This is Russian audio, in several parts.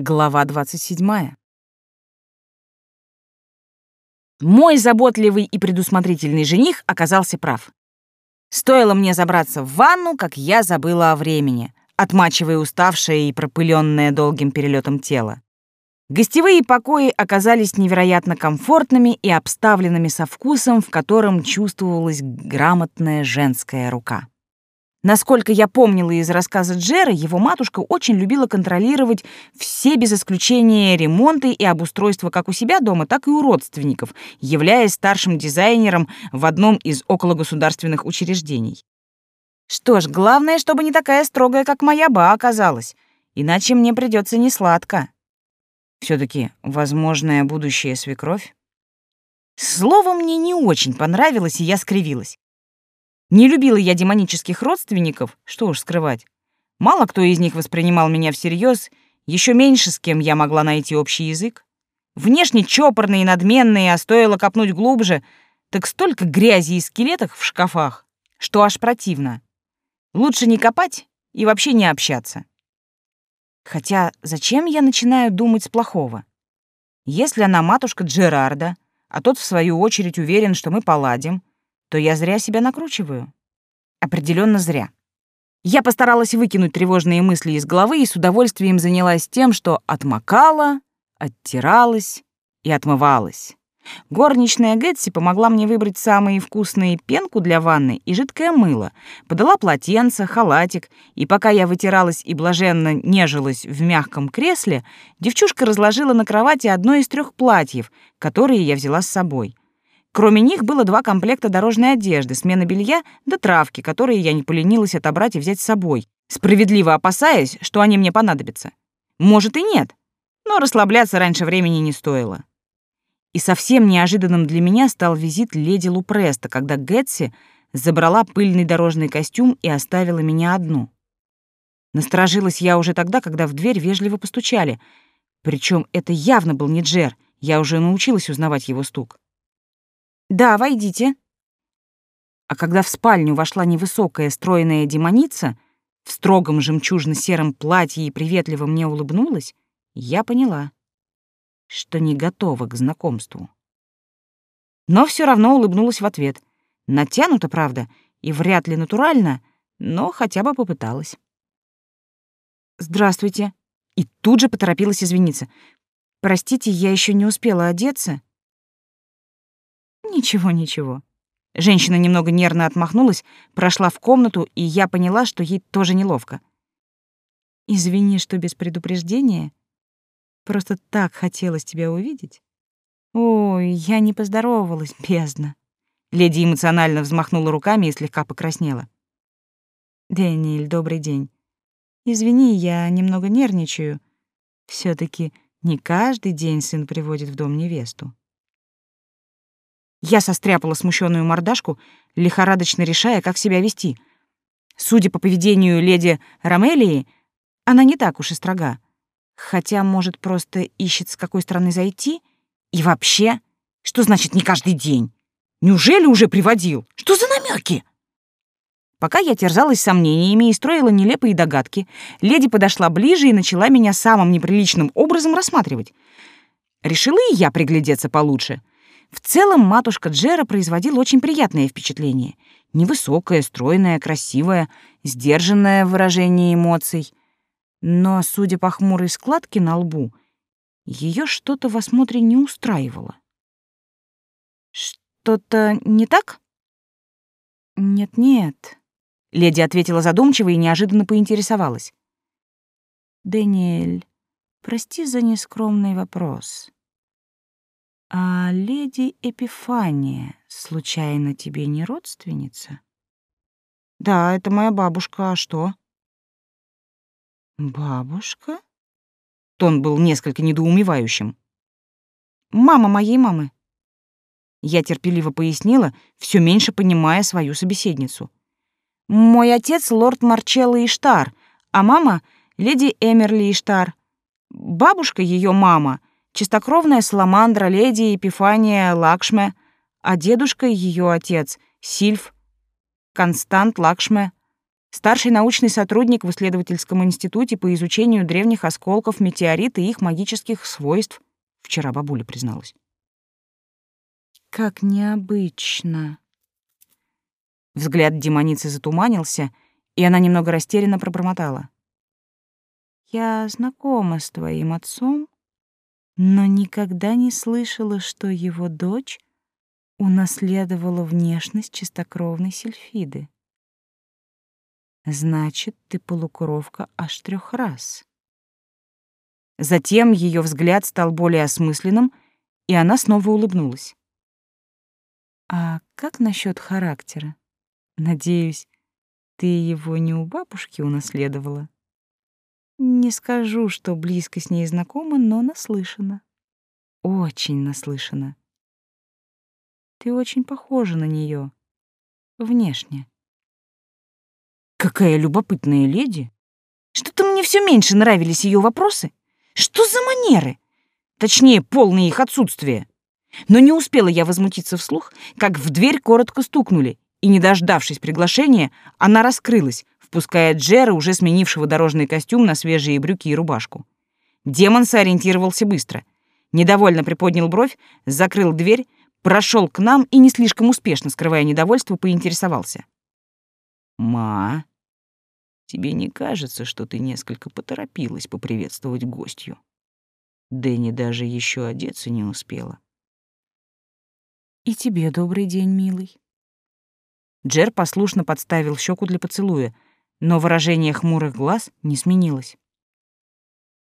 Глава 27. Мой заботливый и предусмотрительный жених оказался прав. Стоило мне забраться в ванну, как я забыла о времени, отмачивая уставшее и пропыленное долгим перелетом тело. Гостевые покои оказались невероятно комфортными и обставленными со вкусом, в котором чувствовалась грамотная женская рука. Насколько я помнила из рассказа Джера, его матушка очень любила контролировать все без исключения ремонты и обустройства как у себя дома, так и у родственников, являясь старшим дизайнером в одном из окологосударственных учреждений. Что ж, главное, чтобы не такая строгая, как моя ба оказалась, иначе мне придется несладко. все таки возможная будущая свекровь. Слово мне не очень понравилось, и я скривилась. Не любила я демонических родственников, что уж скрывать. Мало кто из них воспринимал меня всерьез, еще меньше с кем я могла найти общий язык. Внешне чопорные и надменные, а стоило копнуть глубже, так столько грязи и скелетов в шкафах, что аж противно. Лучше не копать и вообще не общаться. Хотя зачем я начинаю думать с плохого? Если она матушка Джерарда, а тот, в свою очередь, уверен, что мы поладим, то я зря себя накручиваю. Определенно зря. Я постаралась выкинуть тревожные мысли из головы и с удовольствием занялась тем, что отмокала, оттиралась и отмывалась. Горничная Гэтси помогла мне выбрать самые вкусные пенку для ванны и жидкое мыло, подала полотенце, халатик, и пока я вытиралась и блаженно нежилась в мягком кресле, девчушка разложила на кровати одно из трех платьев, которые я взяла с собой. Кроме них было два комплекта дорожной одежды, смена белья да травки, которые я не поленилась отобрать и взять с собой, справедливо опасаясь, что они мне понадобятся. Может и нет, но расслабляться раньше времени не стоило. И совсем неожиданным для меня стал визит леди Лупреста, когда Гэтси забрала пыльный дорожный костюм и оставила меня одну. Насторожилась я уже тогда, когда в дверь вежливо постучали. Причем это явно был не Джер, я уже научилась узнавать его стук. «Да, войдите». А когда в спальню вошла невысокая стройная демоница, в строгом жемчужно-сером платье и приветливо мне улыбнулась, я поняла, что не готова к знакомству. Но все равно улыбнулась в ответ. Натянуто, правда, и вряд ли натурально, но хотя бы попыталась. «Здравствуйте». И тут же поторопилась извиниться. «Простите, я еще не успела одеться». Ничего, ничего. Женщина немного нервно отмахнулась, прошла в комнату, и я поняла, что ей тоже неловко. Извини, что без предупреждения. Просто так хотелось тебя увидеть. Ой, я не поздоровалась, бездна. Леди эмоционально взмахнула руками и слегка покраснела. Дэниэль, добрый день. Извини, я немного нервничаю. все таки не каждый день сын приводит в дом невесту. Я состряпала смущенную мордашку, лихорадочно решая, как себя вести. Судя по поведению леди Ромелии, она не так уж и строга. Хотя, может, просто ищет, с какой стороны зайти? И вообще, что значит не каждый день? Неужели уже приводил? Что за намеки? Пока я терзалась сомнениями и строила нелепые догадки, леди подошла ближе и начала меня самым неприличным образом рассматривать. Решила и я приглядеться получше — в целом матушка Джера производила очень приятное впечатление. Невысокая, стройная, красивая, сдержанная в выражении эмоций. Но, судя по хмурой складке на лбу, ее что-то в осмотре не устраивало. «Что-то не так?» «Нет-нет», — леди ответила задумчиво и неожиданно поинтересовалась. «Дэниэль, прости за нескромный вопрос. «А леди Эпифания, случайно, тебе не родственница?» «Да, это моя бабушка, а что?» «Бабушка?» Тон был несколько недоумевающим. «Мама моей мамы». Я терпеливо пояснила, все меньше понимая свою собеседницу. «Мой отец — лорд Марчелло Иштар, а мама — леди Эмерли Иштар. Бабушка, ее мама — чистокровная саламандра леди Епифания Лакшме, а дедушка ее отец Сильф Констант Лакшме. Старший научный сотрудник в исследовательском институте по изучению древних осколков метеорита и их магических свойств. Вчера бабуля призналась. Как необычно. Взгляд демоницы затуманился, и она немного растерянно пробормотала. Я знакома с твоим отцом, но никогда не слышала, что его дочь унаследовала внешность чистокровной сельфиды. Значит, ты полукровка аж трех раз. Затем ее взгляд стал более осмысленным, и она снова улыбнулась. А как насчет характера? Надеюсь, ты его не у бабушки унаследовала? Не скажу, что близко с ней знакома, но наслышана. Очень наслышана. Ты очень похожа на нее внешне. Какая любопытная леди. Что-то мне все меньше нравились ее вопросы. Что за манеры? Точнее, полное их отсутствие. Но не успела я возмутиться вслух, как в дверь коротко стукнули, и, не дождавшись приглашения, она раскрылась, впуская Джера, уже сменившего дорожный костюм на свежие брюки и рубашку. Демон сориентировался быстро. Недовольно приподнял бровь, закрыл дверь, прошел к нам и, не слишком успешно скрывая недовольство, поинтересовался. «Ма, тебе не кажется, что ты несколько поторопилась поприветствовать гостью? Дэнни даже еще одеться не успела». «И тебе добрый день, милый». Джер послушно подставил щеку для поцелуя, но выражение хмурых глаз не сменилось.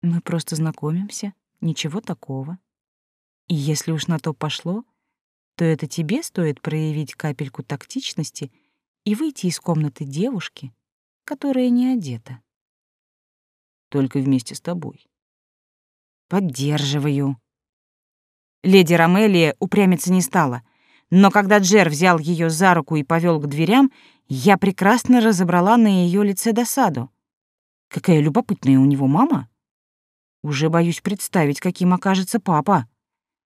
«Мы просто знакомимся, ничего такого. И если уж на то пошло, то это тебе стоит проявить капельку тактичности и выйти из комнаты девушки, которая не одета. Только вместе с тобой. Поддерживаю. Леди Ромелия упрямиться не стала, но когда Джер взял ее за руку и повел к дверям, я прекрасно разобрала на ее лице досаду. Какая любопытная у него мама. Уже боюсь представить, каким окажется папа.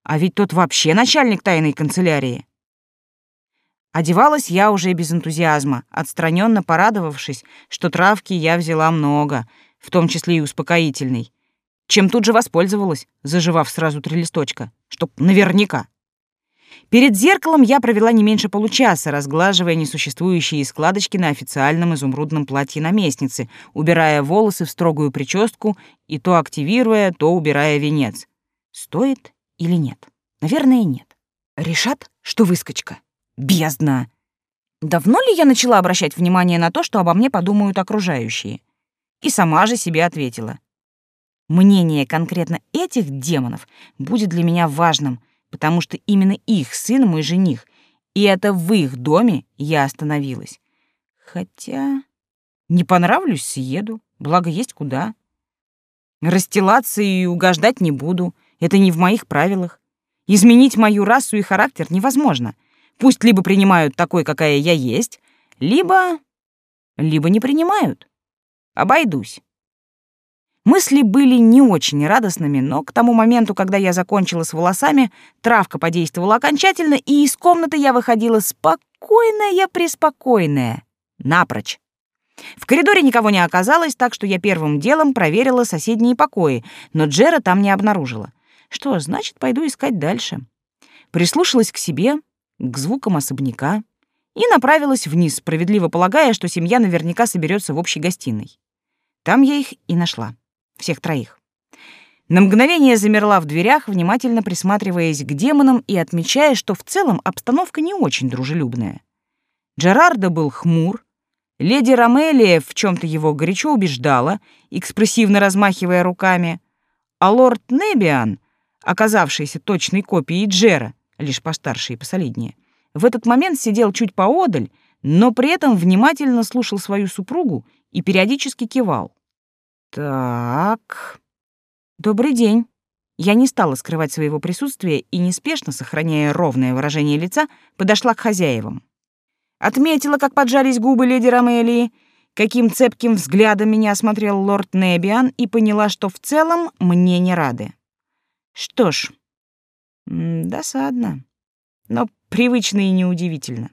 А ведь тот вообще начальник тайной канцелярии. Одевалась я уже без энтузиазма, отстраненно порадовавшись, что травки я взяла много, в том числе и успокоительный, чем тут же воспользовалась, заживав сразу три листочка, чтоб наверняка. Перед зеркалом я провела не меньше получаса, разглаживая несуществующие складочки на официальном изумрудном платье наместницы, убирая волосы в строгую прическу и то активируя, то убирая венец. Стоит или нет? Наверное, нет. Решат, что выскочка. Бездна. Давно ли я начала обращать внимание на то, что обо мне подумают окружающие? И сама же себе ответила. Мнение конкретно этих демонов будет для меня важным, потому что именно их сын мой жених, и это в их доме я остановилась. Хотя не понравлюсь, съеду, благо есть куда. Расстилаться и угождать не буду — это не в моих правилах. Изменить мою расу и характер невозможно. Пусть либо принимают такой, какая я есть, либо... либо не принимают. Обойдусь. Мысли были не очень радостными, но к тому моменту, когда я закончила с волосами, травка подействовала окончательно, и из комнаты я выходила спокойная-преспокойная. Напрочь. В коридоре никого не оказалось, так что я первым делом проверила соседние покои, но Джера там не обнаружила. Что значит, пойду искать дальше. Прислушалась к себе, к звукам особняка и направилась вниз, справедливо полагая, что семья наверняка соберется в общей гостиной. Там я их и нашла. Всех троих. На мгновение замерла в дверях, внимательно присматриваясь к демонам и отмечая, что в целом обстановка не очень дружелюбная. Джерардо был хмур, леди Ромелия в чем то его горячо убеждала, экспрессивно размахивая руками, а лорд Небиан оказавшийся точной копией Джера, лишь постарше и посолиднее, в этот момент сидел чуть поодаль, но при этом внимательно слушал свою супругу и периодически кивал. «Так...» «Добрый день». Я не стала скрывать своего присутствия и, неспешно, сохраняя ровное выражение лица, подошла к хозяевам. Отметила, как поджались губы леди Ромелии, каким цепким взглядом меня осмотрел лорд Небиан и поняла, что в целом мне не рады. Что ж, досадно, но привычно и неудивительно.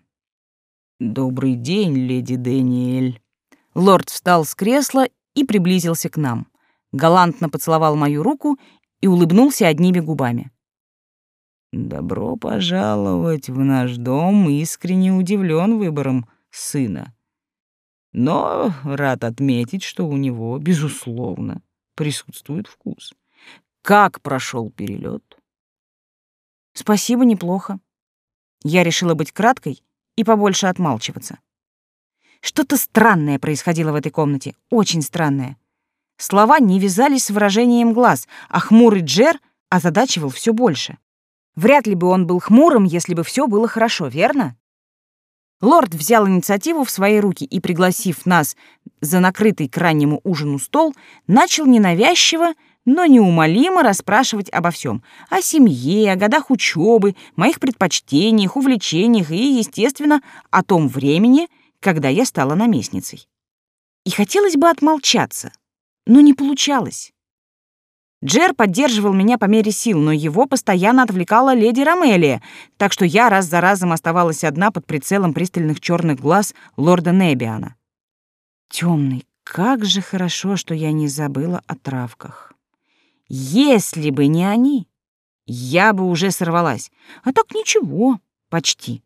«Добрый день, леди Дэниэль». Лорд встал с кресла и приблизился к нам. Галантно поцеловал мою руку и улыбнулся одними губами. «Добро пожаловать в наш дом, искренне удивлен выбором сына. Но рад отметить, что у него, безусловно, присутствует вкус. Как прошел перелет? Спасибо, неплохо. Я решила быть краткой и побольше отмалчиваться. Что-то странное происходило в этой комнате, очень странное. Слова не вязались с выражением глаз, а хмурый Джер озадачивал все больше. Вряд ли бы он был хмурым, если бы все было хорошо, верно? Лорд взял инициативу в свои руки и, пригласив нас за накрытый к раннему ужину стол, начал ненавязчиво, но неумолимо расспрашивать обо всем: О семье, о годах учебы, моих предпочтениях, увлечениях и, естественно, о том времени, когда я стала наместницей. И хотелось бы отмолчаться, но не получалось. Джер поддерживал меня по мере сил, но его постоянно отвлекала леди Ромелия, так что я раз за разом оставалась одна под прицелом пристальных черных глаз лорда Небиана. Темный, как же хорошо, что я не забыла о травках. Если бы не они, я бы уже сорвалась. А так ничего, почти.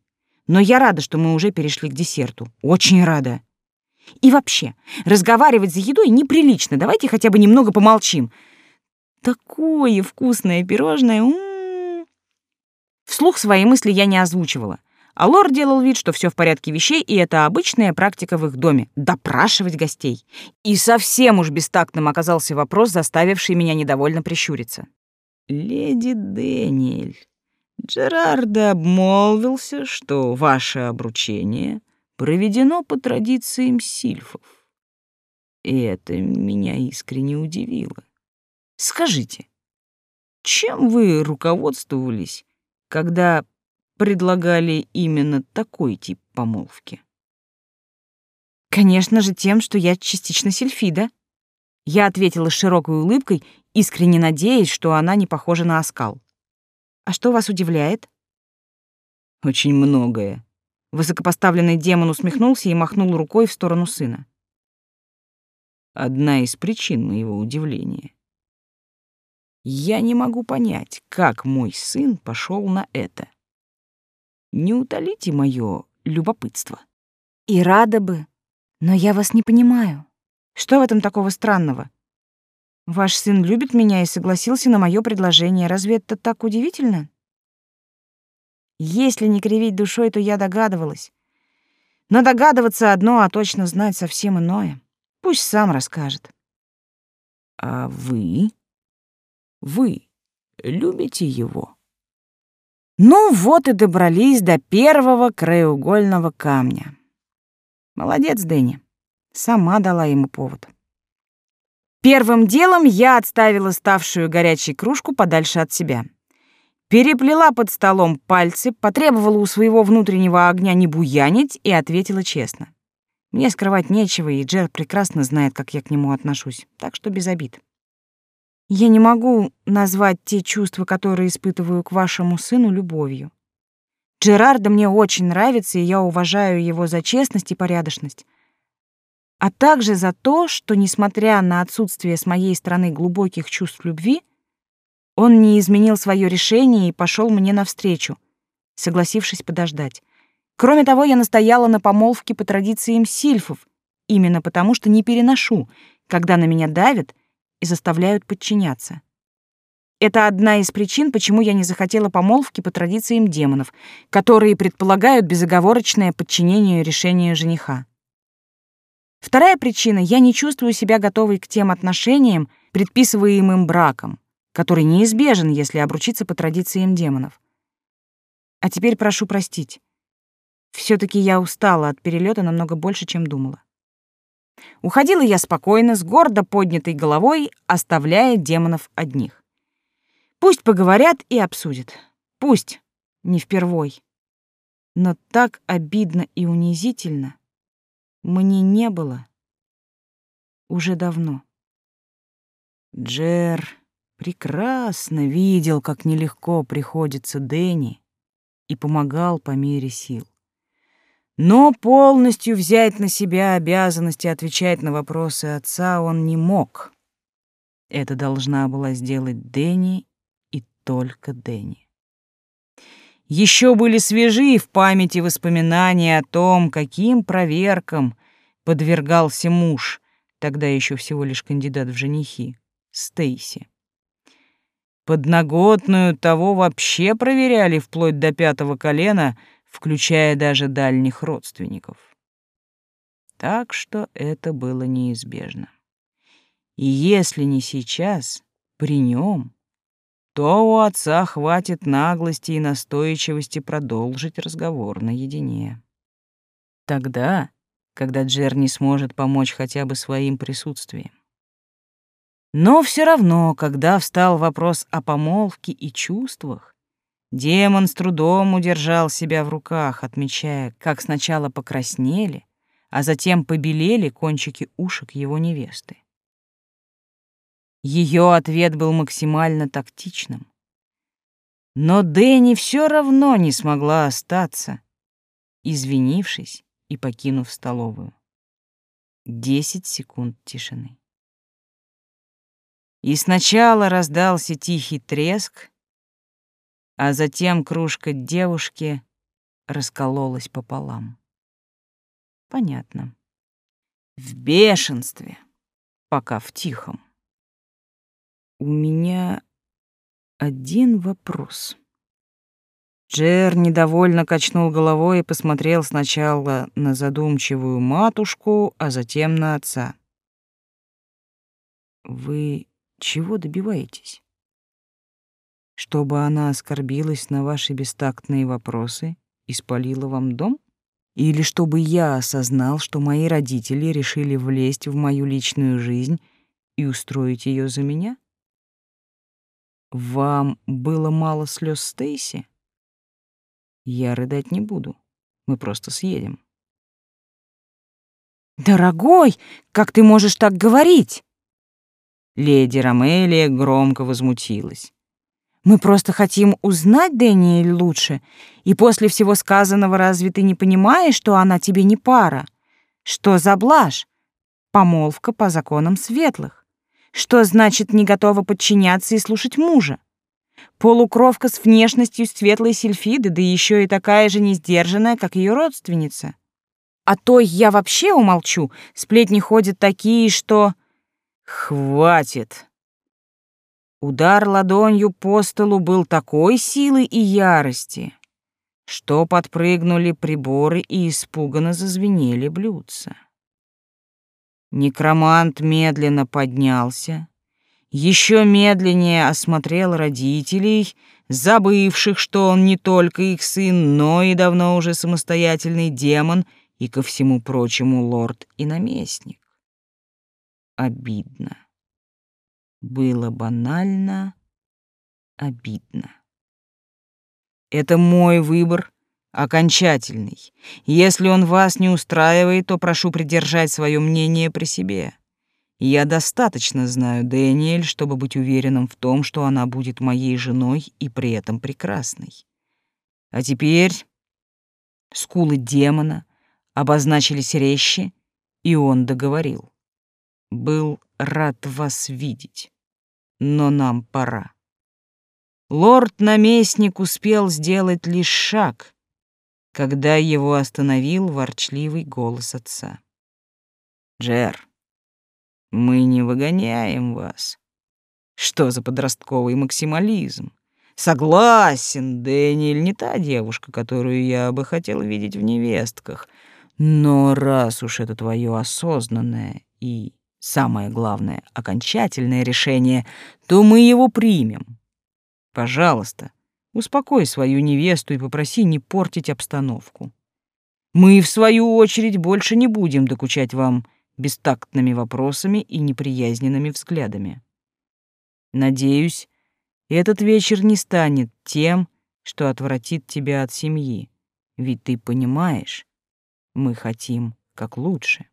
Но я рада, что мы уже перешли к десерту. Очень рада. И вообще, разговаривать за едой неприлично. Давайте хотя бы немного помолчим. Такое вкусное пирожное. М -м -м. Вслух свои мысли я не озвучивала. А лорд делал вид, что все в порядке вещей, и это обычная практика в их доме — допрашивать гостей. И совсем уж бестактным оказался вопрос, заставивший меня недовольно прищуриться. «Леди Дэниэль, Джерарда обмолвился, что ваше обручение проведено по традициям сильфов. И это меня искренне удивило. Скажите, чем вы руководствовались, когда предлагали именно такой тип помолвки? Конечно же, тем, что я частично сельфида. Я ответила широкой улыбкой, искренне надеясь, что она не похожа на оскал. А что вас удивляет? Очень многое. Высокопоставленный демон усмехнулся и махнул рукой в сторону сына. Одна из причин моего удивления я не могу понять, как мой сын пошел на это. Не утолите мое любопытство. И рада бы, но я вас не понимаю. Что в этом такого странного? Ваш сын любит меня и согласился на мое предложение. Разве это так удивительно? Если не кривить душой, то я догадывалась. Но догадываться одно, а точно знать совсем иное. Пусть сам расскажет. А вы? Вы любите его? Ну вот и добрались до первого краеугольного камня. Молодец, Дэнни. Сама дала ему повод. Первым делом я отставила ставшую горячей кружку подальше от себя. Переплела под столом пальцы, потребовала у своего внутреннего огня не буянить и ответила честно. Мне скрывать нечего, и Джер прекрасно знает, как я к нему отношусь, так что без обид. Я не могу назвать те чувства, которые испытываю к вашему сыну, любовью. Джерарда мне очень нравится, и я уважаю его за честность и порядочность. А также за то, что, несмотря на отсутствие с моей стороны глубоких чувств любви, он не изменил свое решение и пошел мне навстречу, согласившись подождать. Кроме того, я настояла на помолвке по традициям сильфов, именно потому что не переношу, когда на меня давят и заставляют подчиняться. Это одна из причин, почему я не захотела помолвки по традициям демонов, которые предполагают безоговорочное подчинение решению жениха. Вторая причина — я не чувствую себя готовой к тем отношениям, предписываемым браком, который неизбежен, если обручиться по традициям демонов. А теперь прошу простить. все таки я устала от перелета намного больше, чем думала. Уходила я спокойно, с гордо поднятой головой, оставляя демонов одних. Пусть поговорят и обсудят. Пусть. Не впервой. Но так обидно и унизительно мне не было уже давно. Джер прекрасно видел, как нелегко приходится Дэнни, и помогал по мере сил. Но полностью взять на себя обязанности отвечать на вопросы отца он не мог. Это должна была сделать Дэнни и только Дэнни. Еще были свежи в памяти воспоминания о том, каким проверкам подвергался муж, тогда еще всего лишь кандидат в женихи, Стейси. Подноготную того вообще проверяли вплоть до пятого колена, включая даже дальних родственников. Так что это было неизбежно. И если не сейчас, при нем, то у отца хватит наглости и настойчивости продолжить разговор наедине. Тогда, когда Джер не сможет помочь хотя бы своим присутствием. Но все равно, когда встал вопрос о помолвке и чувствах, демон с трудом удержал себя в руках, отмечая, как сначала покраснели, а затем побелели кончики ушек его невесты. Ее ответ был максимально тактичным. Но Дэнни все равно не смогла остаться, извинившись и покинув столовую. Десять секунд тишины. И сначала раздался тихий треск, а затем кружка девушки раскололась пополам. Понятно. В бешенстве, пока в тихом. У меня один вопрос. Джер недовольно качнул головой и посмотрел сначала на задумчивую матушку, а затем на отца. Вы чего добиваетесь? Чтобы она оскорбилась на ваши бестактные вопросы и спалила вам дом? Или чтобы я осознал, что мои родители решили влезть в мою личную жизнь и устроить ее за меня? Вам было мало слез Стейси? Я рыдать не буду. Мы просто съедем. Дорогой, как ты можешь так говорить? Леди Ромелия громко возмутилась. Мы просто хотим узнать Дэниэль лучше, и после всего сказанного разве ты не понимаешь, что она тебе не пара? Что за блажь? Помолвка по законам светлых. Что значит не готова подчиняться и слушать мужа? Полукровка с внешностью светлой сельфиды, да еще и такая же несдержанная, как ее родственница. А то я вообще умолчу, сплетни ходят такие, что... Хватит! Удар ладонью по столу был такой силы и ярости, что подпрыгнули приборы и испуганно зазвенели блюдца. Некромант медленно поднялся, еще медленнее осмотрел родителей, забывших, что он не только их сын, но и давно уже самостоятельный демон и, ко всему прочему, лорд и наместник. Обидно. Было банально обидно. Это мой выбор, окончательный. Если он вас не устраивает, то прошу придержать свое мнение при себе. Я достаточно знаю Дэниэль, чтобы быть уверенным в том, что она будет моей женой и при этом прекрасной. А теперь скулы демона обозначились резче, и он договорил. Был рад вас видеть, но нам пора. Лорд-наместник успел сделать лишь шаг — когда его остановил ворчливый голос отца. «Джер, мы не выгоняем вас. Что за подростковый максимализм? Согласен, Дэниэль не та девушка, которую я бы хотел видеть в невестках. Но раз уж это твое осознанное и, самое главное, окончательное решение, то мы его примем. Пожалуйста, Успокой свою невесту и попроси не портить обстановку. Мы, в свою очередь, больше не будем докучать вам бестактными вопросами и неприязненными взглядами. Надеюсь, этот вечер не станет тем, что отвратит тебя от семьи, ведь ты понимаешь, мы хотим как лучше.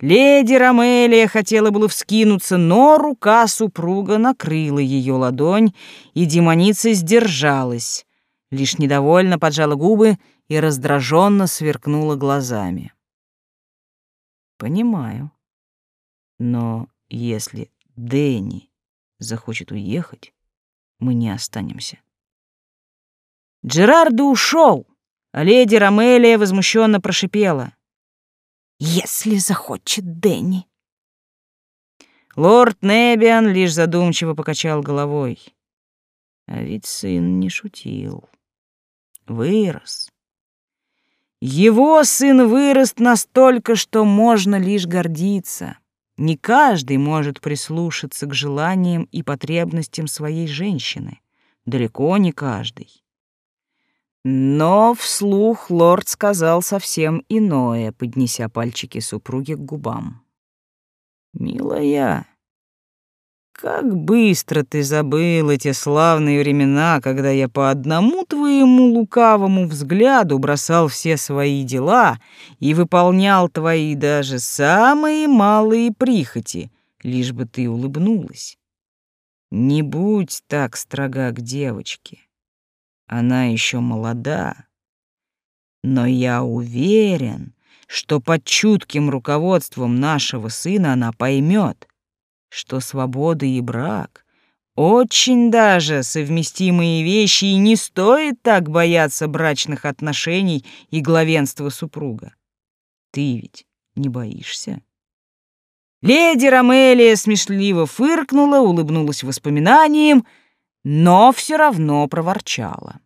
Леди Ромелия хотела было вскинуться, но рука супруга накрыла ее ладонь, и демоница сдержалась, лишь недовольно поджала губы и раздраженно сверкнула глазами. Понимаю. Но если Дэнни захочет уехать, мы не останемся. Джерардо ушел, леди Ромелия возмущенно прошипела. «Если захочет Дэнни». Лорд Небиан лишь задумчиво покачал головой. А ведь сын не шутил. Вырос. Его сын вырос настолько, что можно лишь гордиться. Не каждый может прислушаться к желаниям и потребностям своей женщины. Далеко не каждый. Но вслух лорд сказал совсем иное, поднеся пальчики супруги к губам. «Милая, как быстро ты забыл эти славные времена, когда я по одному твоему лукавому взгляду бросал все свои дела и выполнял твои даже самые малые прихоти, лишь бы ты улыбнулась. Не будь так строга к девочке. Она еще молода. Но я уверен, что под чутким руководством нашего сына она поймет, что свобода и брак очень даже совместимые вещи и не стоит так бояться брачных отношений и главенства супруга. Ты ведь не боишься? Леди Ромелия смешливо фыркнула, улыбнулась воспоминанием — но все равно проворчала.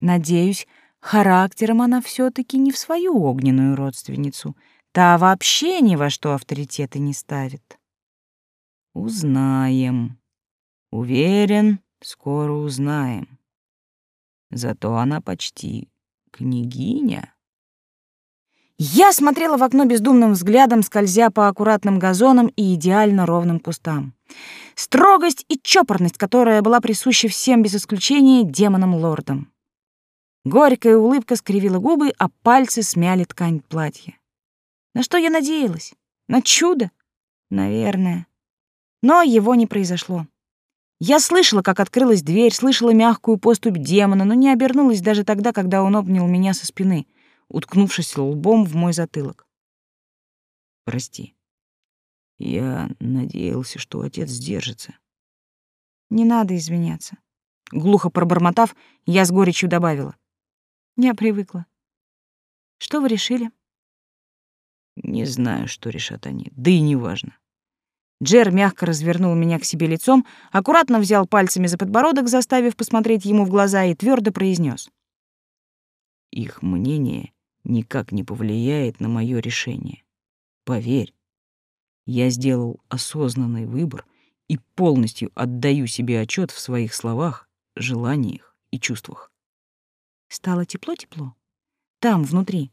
Надеюсь, характером она все таки не в свою огненную родственницу. Та вообще ни во что авторитеты не ставит. Узнаем. Уверен, скоро узнаем. Зато она почти княгиня. Я смотрела в окно бездумным взглядом, скользя по аккуратным газонам и идеально ровным кустам. Строгость и чопорность, которая была присуща всем без исключения демонам-лордам. Горькая улыбка скривила губы, а пальцы смяли ткань платья. На что я надеялась? На чудо? Наверное. Но его не произошло. Я слышала, как открылась дверь, слышала мягкую поступь демона, но не обернулась даже тогда, когда он обнял меня со спины — уткнувшись лбом в мой затылок. «Прости. Я надеялся, что отец сдержится». «Не надо извиняться». Глухо пробормотав, я с горечью добавила. «Я привыкла. Что вы решили?» «Не знаю, что решат они, да и неважно». Джер мягко развернул меня к себе лицом, аккуратно взял пальцами за подбородок, заставив посмотреть ему в глаза, и твердо произнес: «Их мнение никак не повлияет на мое решение. Поверь, я сделал осознанный выбор и полностью отдаю себе отчет в своих словах, желаниях и чувствах. Стало тепло-тепло. Там, внутри.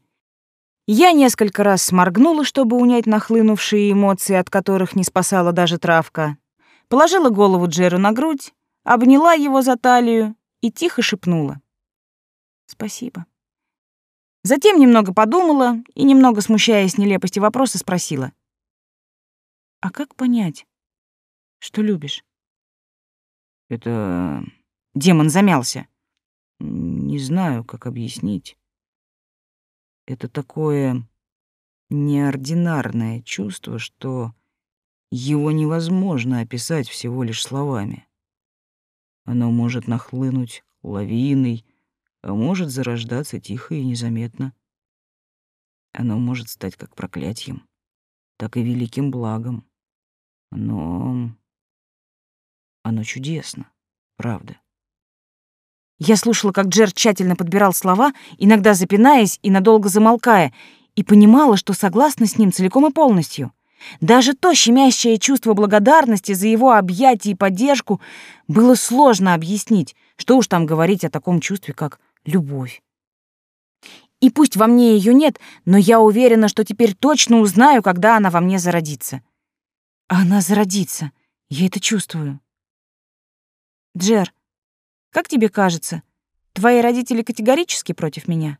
Я несколько раз сморгнула, чтобы унять нахлынувшие эмоции, от которых не спасала даже травка. Положила голову Джеру на грудь, обняла его за талию и тихо шепнула. «Спасибо». Затем немного подумала и, немного смущаясь нелепости вопроса, спросила. «А как понять, что любишь?» «Это...» Демон замялся. «Не знаю, как объяснить. Это такое неординарное чувство, что его невозможно описать всего лишь словами. Оно может нахлынуть лавиной, а может зарождаться тихо и незаметно. Оно может стать как проклятием, так и великим благом. Но оно чудесно, правда. Я слушала, как Джер тщательно подбирал слова, иногда запинаясь и надолго замолкая, и понимала, что согласна с ним целиком и полностью. Даже то щемящее чувство благодарности за его объятия и поддержку было сложно объяснить, что уж там говорить о таком чувстве, как любовь. И пусть во мне ее нет, но я уверена, что теперь точно узнаю, когда она во мне зародится. Она зародится, я это чувствую. Джер, как тебе кажется, твои родители категорически против меня?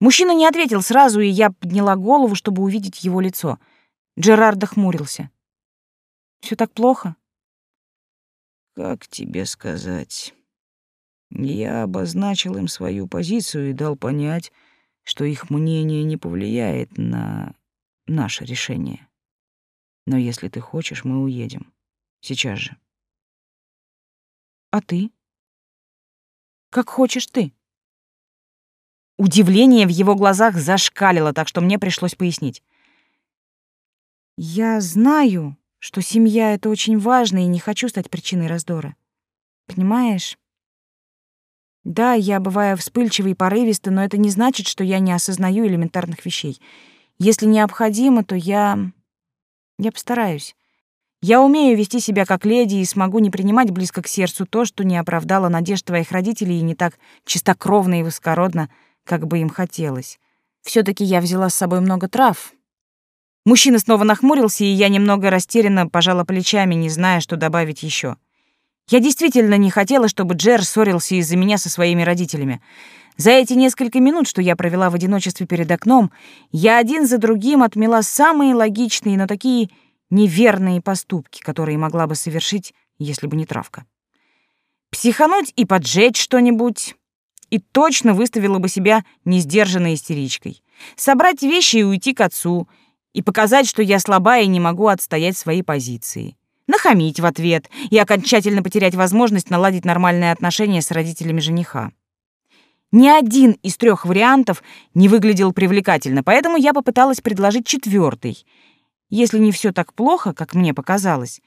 Мужчина не ответил сразу, и я подняла голову, чтобы увидеть его лицо. Джерард хмурился. Все так плохо? Как тебе сказать? Я обозначил им свою позицию и дал понять, что их мнение не повлияет на наше решение. Но если ты хочешь, мы уедем. Сейчас же. А ты? Как хочешь ты. Удивление в его глазах зашкалило, так что мне пришлось пояснить. Я знаю, что семья — это очень важно, и не хочу стать причиной раздора. Понимаешь? Да, я бываю вспыльчивой и порывистой, но это не значит, что я не осознаю элементарных вещей. Если необходимо, то я... Я постараюсь. Я умею вести себя как леди и смогу не принимать близко к сердцу то, что не оправдало надежд твоих родителей и не так чистокровно и высокородно, как бы им хотелось. все таки я взяла с собой много трав, Мужчина снова нахмурился, и я немного растерянно пожала плечами, не зная, что добавить еще. Я действительно не хотела, чтобы Джер ссорился из-за меня со своими родителями. За эти несколько минут, что я провела в одиночестве перед окном, я один за другим отмела самые логичные, но такие неверные поступки, которые могла бы совершить, если бы не травка. Психануть и поджечь что-нибудь, и точно выставила бы себя несдержанной истеричкой. Собрать вещи и уйти к отцу — и показать, что я слаба и не могу отстоять свои позиции. Нахамить в ответ и окончательно потерять возможность наладить нормальные отношения с родителями жениха. Ни один из трех вариантов не выглядел привлекательно, поэтому я попыталась предложить четвертый. Если не все так плохо, как мне показалось,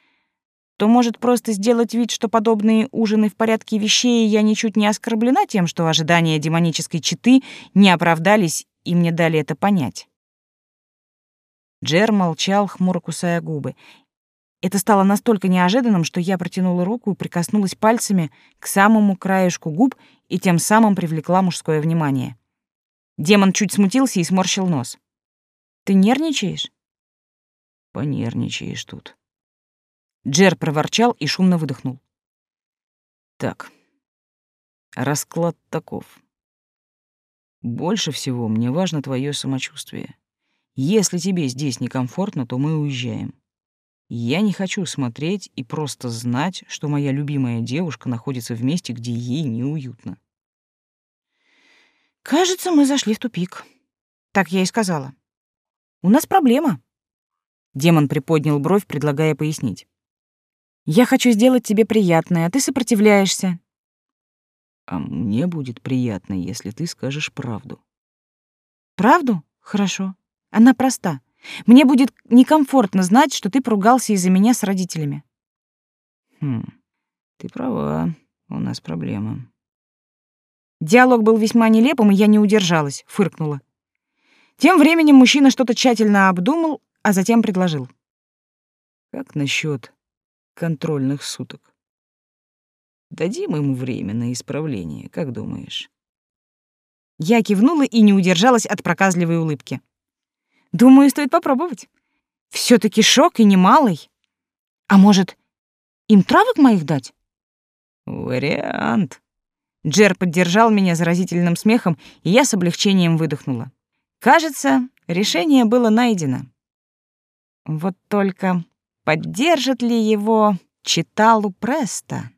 то может просто сделать вид, что подобные ужины в порядке вещей я ничуть не оскорблена тем, что ожидания демонической четы не оправдались, и мне дали это понять. Джер молчал, хмуро кусая губы. Это стало настолько неожиданным, что я протянула руку и прикоснулась пальцами к самому краешку губ и тем самым привлекла мужское внимание. Демон чуть смутился и сморщил нос. «Ты нервничаешь?» «Понервничаешь тут». Джер проворчал и шумно выдохнул. «Так, расклад таков. Больше всего мне важно твое самочувствие. Если тебе здесь некомфортно, то мы уезжаем. Я не хочу смотреть и просто знать, что моя любимая девушка находится в месте, где ей неуютно. Кажется, мы зашли в тупик. Так я и сказала. У нас проблема. Демон приподнял бровь, предлагая пояснить. Я хочу сделать тебе приятное, а ты сопротивляешься. А мне будет приятно, если ты скажешь правду. Правду? Хорошо. Она проста. Мне будет некомфортно знать, что ты поругался из-за меня с родителями. Хм, ты права, у нас проблема. Диалог был весьма нелепым, и я не удержалась, фыркнула. Тем временем мужчина что-то тщательно обдумал, а затем предложил. Как насчет контрольных суток? Дадим ему время на исправление, как думаешь? Я кивнула и не удержалась от проказливой улыбки. Думаю, стоит попробовать. все таки шок и немалый. А может, им травок моих дать? Вариант. Джер поддержал меня заразительным смехом, и я с облегчением выдохнула. Кажется, решение было найдено. Вот только поддержит ли его Читалу Преста?